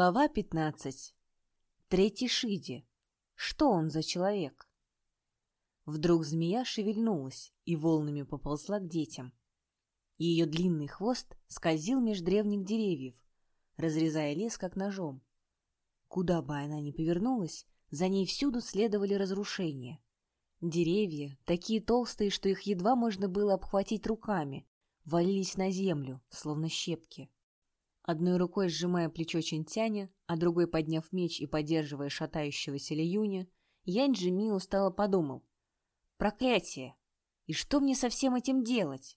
Глава 15. Третий Шиди. Что он за человек? Вдруг змея шевельнулась и волнами поползла к детям. Ее длинный хвост скользил меж древних деревьев, разрезая лес как ножом. Куда бы она ни повернулась, за ней всюду следовали разрушения. Деревья, такие толстые, что их едва можно было обхватить руками, валились на землю, словно щепки. Одной рукой сжимая плечо Чинтяня, а другой подняв меч и поддерживая шатающегося Лиюня, Янь Джими устало подумал. «Проклятие! И что мне со всем этим делать?»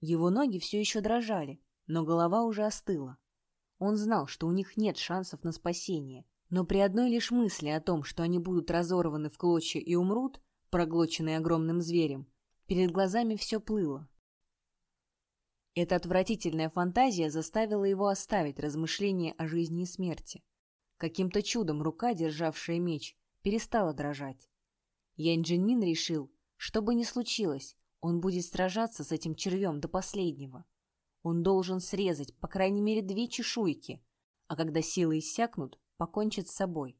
Его ноги все еще дрожали, но голова уже остыла. Он знал, что у них нет шансов на спасение, но при одной лишь мысли о том, что они будут разорваны в клочья и умрут, проглоченные огромным зверем, перед глазами все плыло. Эта отвратительная фантазия заставила его оставить размышления о жизни и смерти. Каким-то чудом рука, державшая меч, перестала дрожать. Янь Джинмин решил, что бы ни случилось, он будет сражаться с этим червем до последнего. Он должен срезать, по крайней мере, две чешуйки, а когда силы иссякнут, покончит с собой.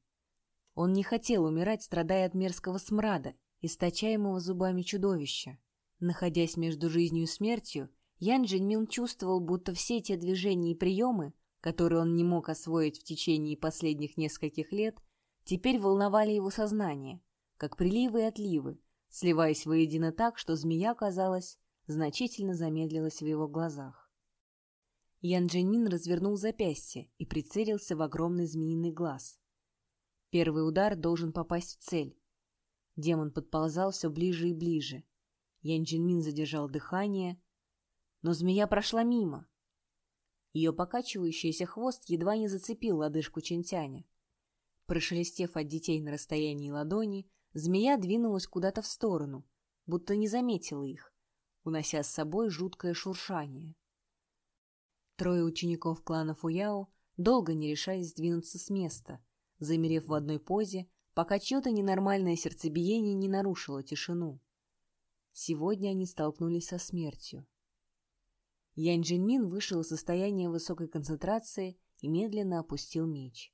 Он не хотел умирать, страдая от мерзкого смрада, источаемого зубами чудовища. Находясь между жизнью и смертью, Ян Джиньмин чувствовал, будто все те движения и приемы, которые он не мог освоить в течение последних нескольких лет, теперь волновали его сознание, как приливы и отливы, сливаясь воедино так, что змея, казалось, значительно замедлилась в его глазах. Ян Джинмин развернул запястье и прицелился в огромный змеиный глаз. Первый удар должен попасть в цель. Демон подползал все ближе и ближе. Ян Джинмин задержал дыхание — но змея прошла мимо. Ее покачивающийся хвост едва не зацепил лодыжку Чентяня. Прошелестев от детей на расстоянии ладони, змея двинулась куда-то в сторону, будто не заметила их, унося с собой жуткое шуршание. Трое учеников клана Фуяо долго не решались сдвинуться с места, замерев в одной позе, пока чье-то ненормальное сердцебиение не нарушило тишину. Сегодня они столкнулись со смертью. Янь Джинмин вышел из состояния высокой концентрации и медленно опустил меч.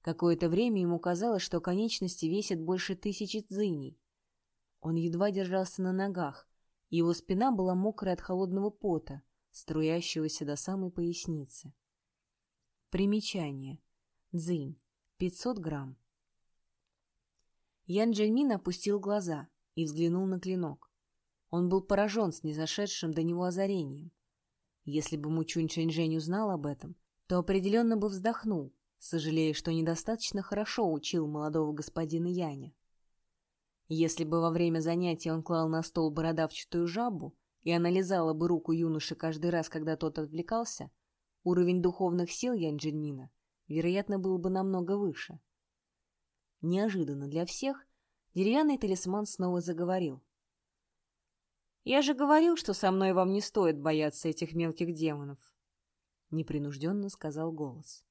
Какое-то время ему казалось, что конечности весят больше тысячи цзыней. Он едва держался на ногах, и его спина была мокрая от холодного пота, струящегося до самой поясницы. Примечание. Цзинь. 500 грамм. Ян Джельмин опустил глаза и взглянул на клинок. Он был поражен снизошедшим до него озарением. Если бы Мучунь Чэньчжэнь узнал об этом, то определенно бы вздохнул, сожалея, что недостаточно хорошо учил молодого господина Яня. Если бы во время занятия он клал на стол бородавчатую жабу, и она бы руку юноши каждый раз, когда тот отвлекался, уровень духовных сил Янь Джинмина, вероятно, был бы намного выше. Неожиданно для всех деревянный талисман снова заговорил. Я же говорил, что со мной вам не стоит бояться этих мелких демонов. Непринужденно сказал голос.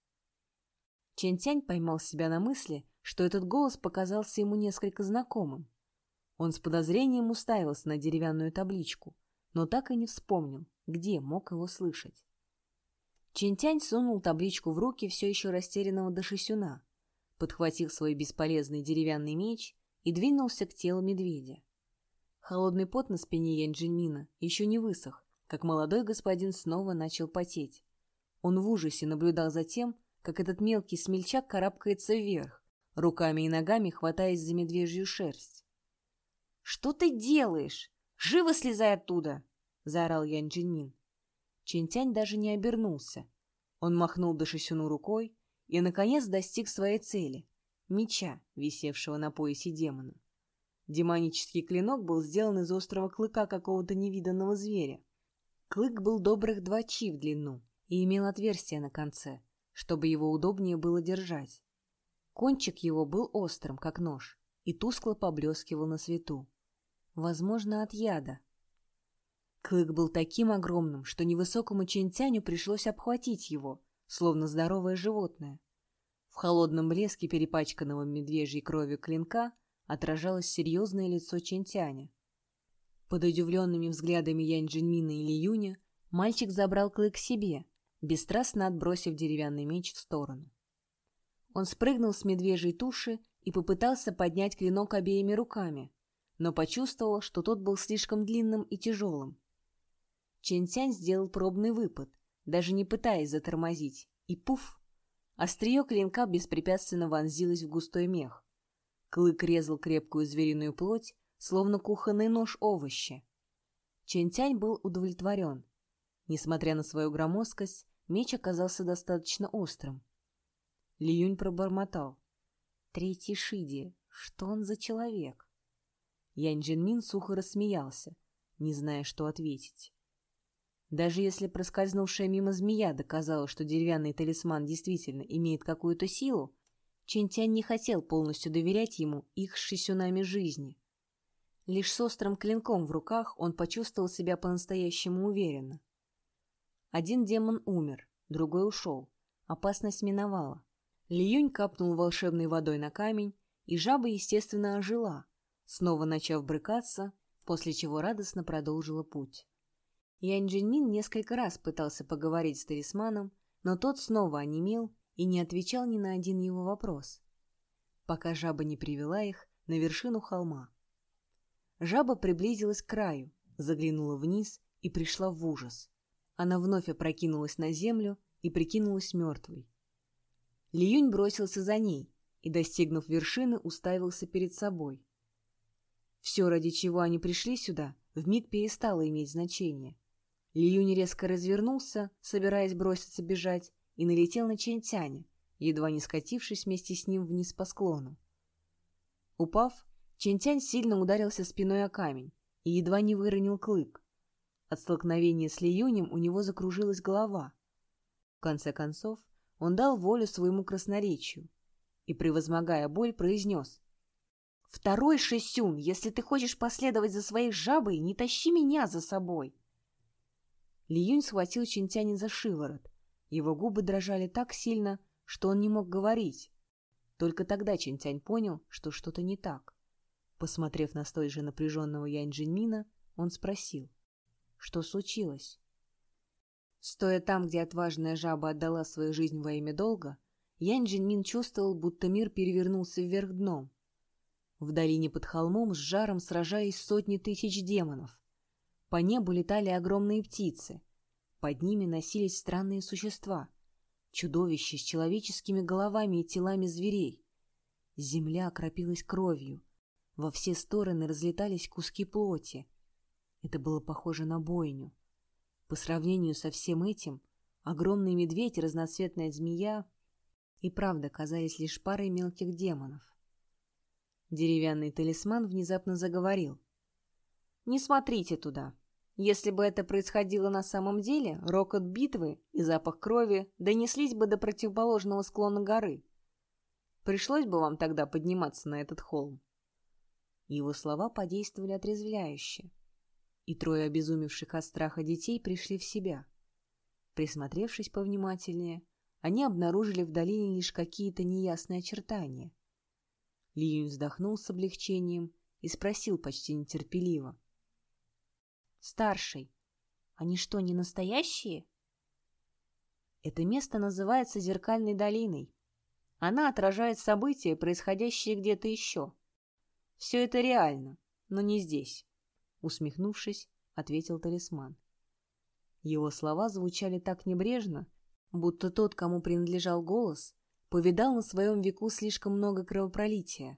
Чентянь поймал себя на мысли, что этот голос показался ему несколько знакомым. Он с подозрением уставился на деревянную табличку, но так и не вспомнил, где мог его слышать. Чентянь сунул табличку в руки все еще растерянного Дашисюна, подхватил свой бесполезный деревянный меч и двинулся к телу медведя. Холодный пот на спине Янджинмина еще не высох, как молодой господин снова начал потеть. Он в ужасе наблюдал за тем, как этот мелкий смельчак карабкается вверх, руками и ногами хватаясь за медвежью шерсть. «Что ты делаешь? Живо слезай оттуда!» — заорал Ян Джинмин. Чинтянь даже не обернулся. Он махнул Дашисюну рукой и, наконец, достиг своей цели — меча, висевшего на поясе демона. Демонический клинок был сделан из острого клыка какого-то невиданного зверя. Клык был добрых два чи в длину и имел отверстие на конце, чтобы его удобнее было держать. Кончик его был острым, как нож, и тускло поблескивал на свету. Возможно, от яда. Клык был таким огромным, что невысокому Чентяню пришлось обхватить его, словно здоровое животное. В холодном блеске перепачканного медвежьей кровью клинка отражалось серьезное лицо Чентяня. Под удивленными взглядами Янь Джинмина или Юня мальчик забрал клык себе, бесстрастно отбросив деревянный меч в сторону. Он спрыгнул с медвежьей туши и попытался поднять клинок обеими руками, но почувствовал, что тот был слишком длинным и тяжелым. Чэнь-Тянь сделал пробный выпад, даже не пытаясь затормозить, и пуф! Острие клинка беспрепятственно вонзилось в густой мех. Клык резал крепкую звериную плоть, словно кухонный нож овощи. Чэнь-Тянь был удовлетворен. Несмотря на свою громоздкость, меч оказался достаточно острым. Ли Юнь пробормотал. Третий Шиди, что он за человек? Янь Джинмин сухо рассмеялся, не зная, что ответить. Даже если проскользнувшая мимо змея доказала, что деревянный талисман действительно имеет какую-то силу, Чентянь не хотел полностью доверять ему их с шисюнами жизни. Лишь с острым клинком в руках он почувствовал себя по-настоящему уверенно. Один демон умер, другой ушел. Опасность миновала. Лиюнь капнул волшебной водой на камень, и жаба, естественно, ожила, снова начав брыкаться, после чего радостно продолжила путь. Янь Джинмин несколько раз пытался поговорить с талисманом, но тот снова онемел и не отвечал ни на один его вопрос, пока жаба не привела их на вершину холма. Жаба приблизилась к краю, заглянула вниз и пришла в ужас. Она вновь опрокинулась на землю и прикинулась мертвой. Лиюнь бросился за ней и, достигнув вершины, уставился перед собой. Все, ради чего они пришли сюда, вмиг перестало иметь значение. Лиюнь резко развернулся, собираясь броситься бежать, и налетел на Чэнь-Тяня, едва не скатившись вместе с ним вниз по склону. Упав, Чэнь-Тянь сильно ударился спиной о камень и едва не выронил клык. От столкновения с Лиюнем у него закружилась голова. В конце концов, он дал волю своему красноречию и, превозмогая боль, произнес. «Второй Шисюн, если ты хочешь последовать за своей жабой, не тащи меня за собой!» Ли Юнь схватил Чинтянин за шиворот. Его губы дрожали так сильно, что он не мог говорить. Только тогда Чинтянь понял, что что-то не так. Посмотрев на столь же напряженного Янь Джинмина, он спросил, что случилось. Стоя там, где отважная жаба отдала свою жизнь во имя долга, Янь Джинмин чувствовал, будто мир перевернулся вверх дном. В долине под холмом с жаром сражались сотни тысяч демонов. По небу летали огромные птицы. Под ними носились странные существа. Чудовища с человеческими головами и телами зверей. Земля окропилась кровью. Во все стороны разлетались куски плоти. Это было похоже на бойню. По сравнению со всем этим, огромный медведь и разноцветная змея и правда казались лишь парой мелких демонов. Деревянный талисман внезапно заговорил. «Не смотрите туда. Если бы это происходило на самом деле, рокот битвы и запах крови донеслись бы до противоположного склона горы. Пришлось бы вам тогда подниматься на этот холм. Его слова подействовали отрезвляюще, и трое обезумевших от страха детей пришли в себя. Присмотревшись повнимательнее, они обнаружили в долине лишь какие-то неясные очертания. Лиюнь вздохнул с облегчением и спросил почти нетерпеливо. Старший. Они что, не настоящие? Это место называется Зеркальной долиной. Она отражает события, происходящие где-то еще. Все это реально, но не здесь. Усмехнувшись, ответил талисман. Его слова звучали так небрежно, будто тот, кому принадлежал голос, повидал на своем веку слишком много кровопролития.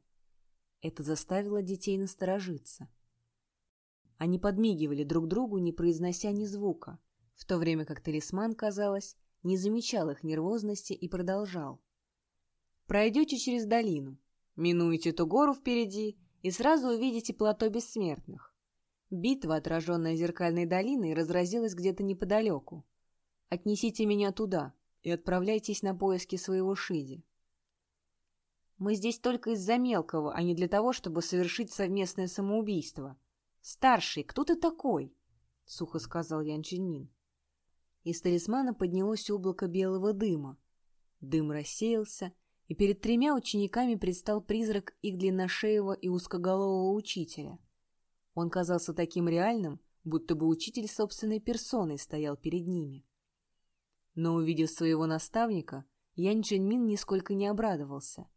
Это заставило детей насторожиться. Они подмигивали друг другу, не произнося ни звука, в то время как талисман, казалось, не замечал их нервозности и продолжал. «Пройдете через долину, минуете ту гору впереди и сразу увидите плато бессмертных. Битва, отраженная зеркальной долиной, разразилась где-то неподалеку. Отнесите меня туда и отправляйтесь на поиски своего Шиди. Мы здесь только из-за мелкого, а не для того, чтобы совершить совместное самоубийство», «Старший, кто ты такой?» — сухо сказал Ян Чинмин. Из талисмана поднялось облако белого дыма. Дым рассеялся, и перед тремя учениками предстал призрак их длинношеего и узкоголового учителя. Он казался таким реальным, будто бы учитель собственной персоной стоял перед ними. Но, увидев своего наставника, Янь Джиньмин нисколько не обрадовался.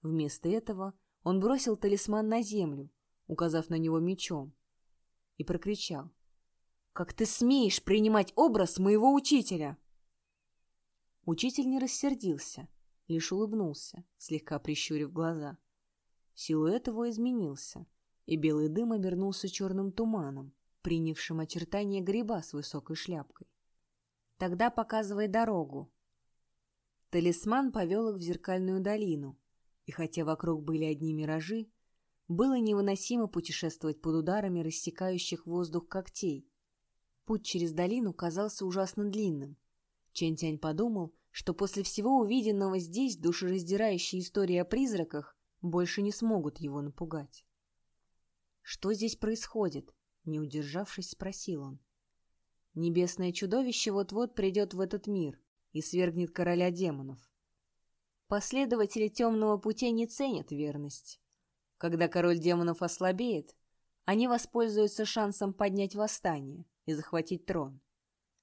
Вместо этого он бросил талисман на землю, указав на него мечом, и прокричал. «Как ты смеешь принимать образ моего учителя?» Учитель не рассердился, лишь улыбнулся, слегка прищурив глаза. Силуэт его изменился, и белый дым обернулся черным туманом, принявшим очертания гриба с высокой шляпкой. «Тогда показывай дорогу». Талисман повел их в зеркальную долину, и хотя вокруг были одни миражи, было невыносимо путешествовать под ударами рассекающих воздух когтей. Путь через долину казался ужасно длинным. Чэнь-Тянь подумал, что после всего увиденного здесь душераздирающие истории о призраках больше не смогут его напугать. «Что здесь происходит?» — не удержавшись, спросил он. «Небесное чудовище вот-вот придет в этот мир и свергнет короля демонов. Последователи темного пути не ценят верность. Когда король демонов ослабеет, они воспользуются шансом поднять восстание и захватить трон.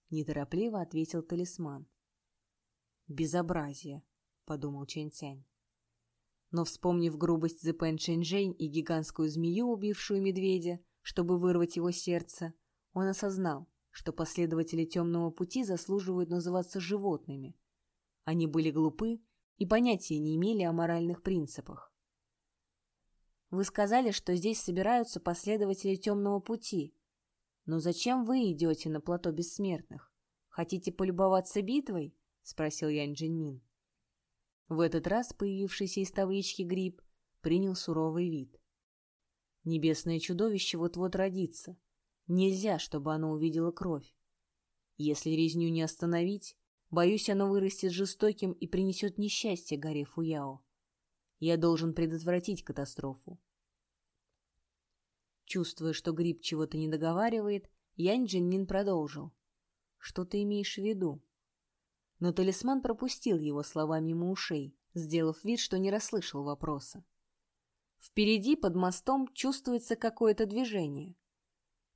Неторопливо ответил талисман. «Безобразие», — подумал Чэнь-Тянь. Но, вспомнив грубость Зэпэн Чэнь-Жэнь и гигантскую змею, убившую медведя, чтобы вырвать его сердце, он осознал, что последователи темного пути заслуживают называться животными. Они были глупы и понятия не имели о моральных принципах. Вы сказали, что здесь собираются последователи темного пути. Но зачем вы идете на плато бессмертных? Хотите полюбоваться битвой? Спросил Ян Джинмин. В этот раз появившийся из таблички гриб принял суровый вид. Небесное чудовище вот-вот родится. Нельзя, чтобы оно увидело кровь. Если резню не остановить, Боюсь, оно вырастет жестоким и принесет несчастье горе Фуяо. Я должен предотвратить катастрофу. Чувствуя, что гриб чего-то не договаривает, Янь Джинмин продолжил. Что ты имеешь в виду? Но талисман пропустил его слова мимо ушей, сделав вид, что не расслышал вопроса. Впереди, под мостом, чувствуется какое-то движение.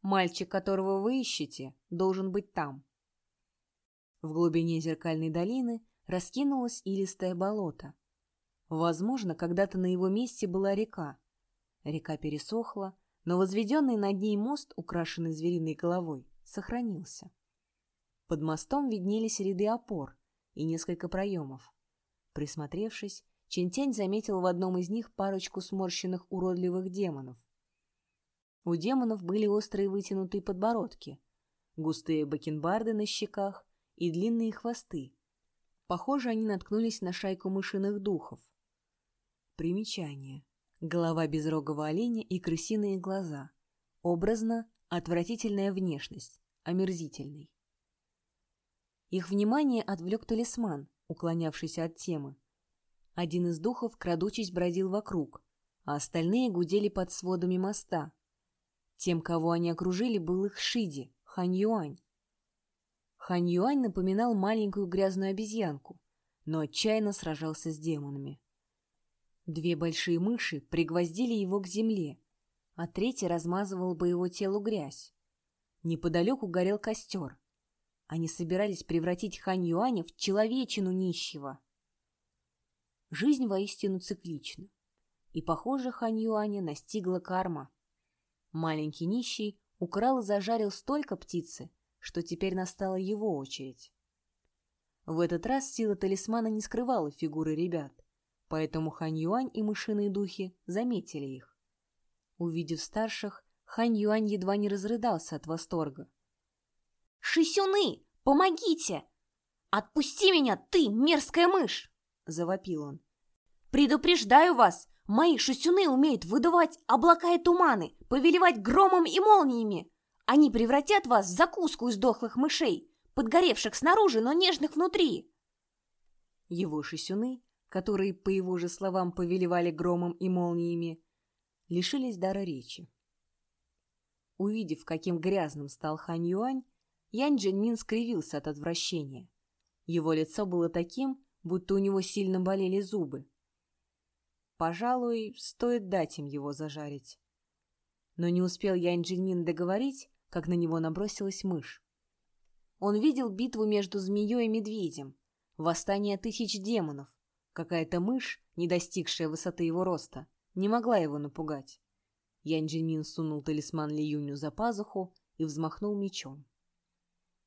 Мальчик, которого вы ищете, должен быть там. В глубине зеркальной долины раскинулось илистое болото. Возможно, когда-то на его месте была река. Река пересохла, но возведенный над ней мост, украшенный звериной головой, сохранился. Под мостом виднелись ряды опор и несколько проемов. Присмотревшись, Чентянь заметил в одном из них парочку сморщенных уродливых демонов. У демонов были острые вытянутые подбородки, густые бакенбарды на щеках и длинные хвосты. Похоже, они наткнулись на шайку мышиных духов. Примечание. Голова безрогого оленя и крысиные глаза. Образно отвратительная внешность, омерзительный. Их внимание отвлек талисман, уклонявшийся от темы. Один из духов, крадучись, бродил вокруг, а остальные гудели под сводами моста. Тем, кого они окружили, был их Шиди, Хань Юань. Хань Юань напоминал маленькую грязную обезьянку, но отчаянно сражался с демонами. Две большие мыши пригвоздили его к земле, а третья размазывала по его телу грязь. Неподалеку горел костер. Они собирались превратить Хань Юаня в человечину нищего. Жизнь воистину циклична. И, похоже, Хань Юаня настигла карма. Маленький нищий украл и зажарил столько птицы, что теперь настала его очередь. В этот раз сила талисмана не скрывала фигуры ребят, поэтому Хань Юань и мышиные духи заметили их. Увидев старших, Хань Юань едва не разрыдался от восторга. «Шисюны, помогите! Отпусти меня, ты, мерзкая мышь!» — завопил он. «Предупреждаю вас, мои шисюны умеют выдувать облака и туманы, повелевать громом и молниями. Они превратят вас в закуску из дохлых мышей, подгоревших снаружи, но нежных внутри. Его шисюны, которые, по его же словам, повелевали громом и молниями, лишились дара речи. Увидев, каким грязным стал Хань Юань, Янь Джинмин скривился от отвращения. Его лицо было таким, будто у него сильно болели зубы. Пожалуй, стоит дать им его зажарить. Но не успел Янь Джинмин договорить, как на него набросилась мышь. Он видел битву между змеей и медведем. Восстание тысяч демонов. Какая-то мышь, не достигшая высоты его роста, не могла его напугать. Ян Джинмин сунул талисман Ли Юню за пазуху и взмахнул мечом.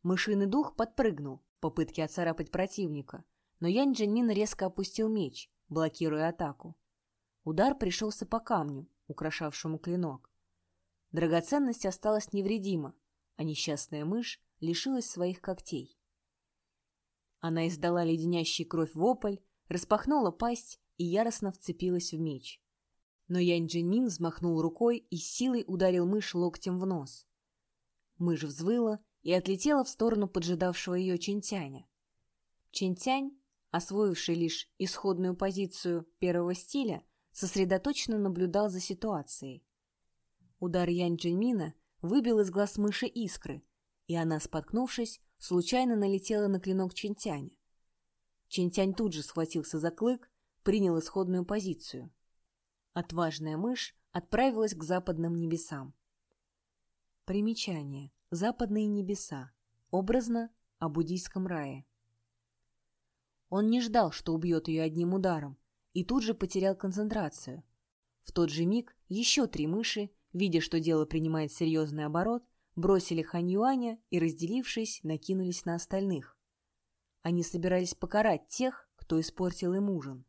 Мышиный дух подпрыгнул в попытке отцарапать противника, но Ян Джинмин резко опустил меч, блокируя атаку. Удар пришелся по камню, украшавшему клинок. Драгоценность осталась невредима, а несчастная мышь лишилась своих когтей. Она издала леденящий кровь вопль, распахнула пасть и яростно вцепилась в меч. Но Янь Джинмин взмахнул рукой и силой ударил мышь локтем в нос. Мышь взвыла и отлетела в сторону поджидавшего ее Чинтяня. Чинтянь, освоивший лишь исходную позицию первого стиля, сосредоточенно наблюдал за ситуацией. Удар Янь Джинмина выбил из глаз мыши искры, и она, споткнувшись, случайно налетела на клинок Чинтяня. Чинтянь тут же схватился за клык, принял исходную позицию. Отважная мышь отправилась к западным небесам. Примечание. Западные небеса. Образно о буддийском рае. Он не ждал, что убьет ее одним ударом, и тут же потерял концентрацию. В тот же миг еще три мыши, видя, что дело принимает серьезный оборот, бросили Хань Юаня и, разделившись, накинулись на остальных. Они собирались покарать тех, кто испортил им ужин.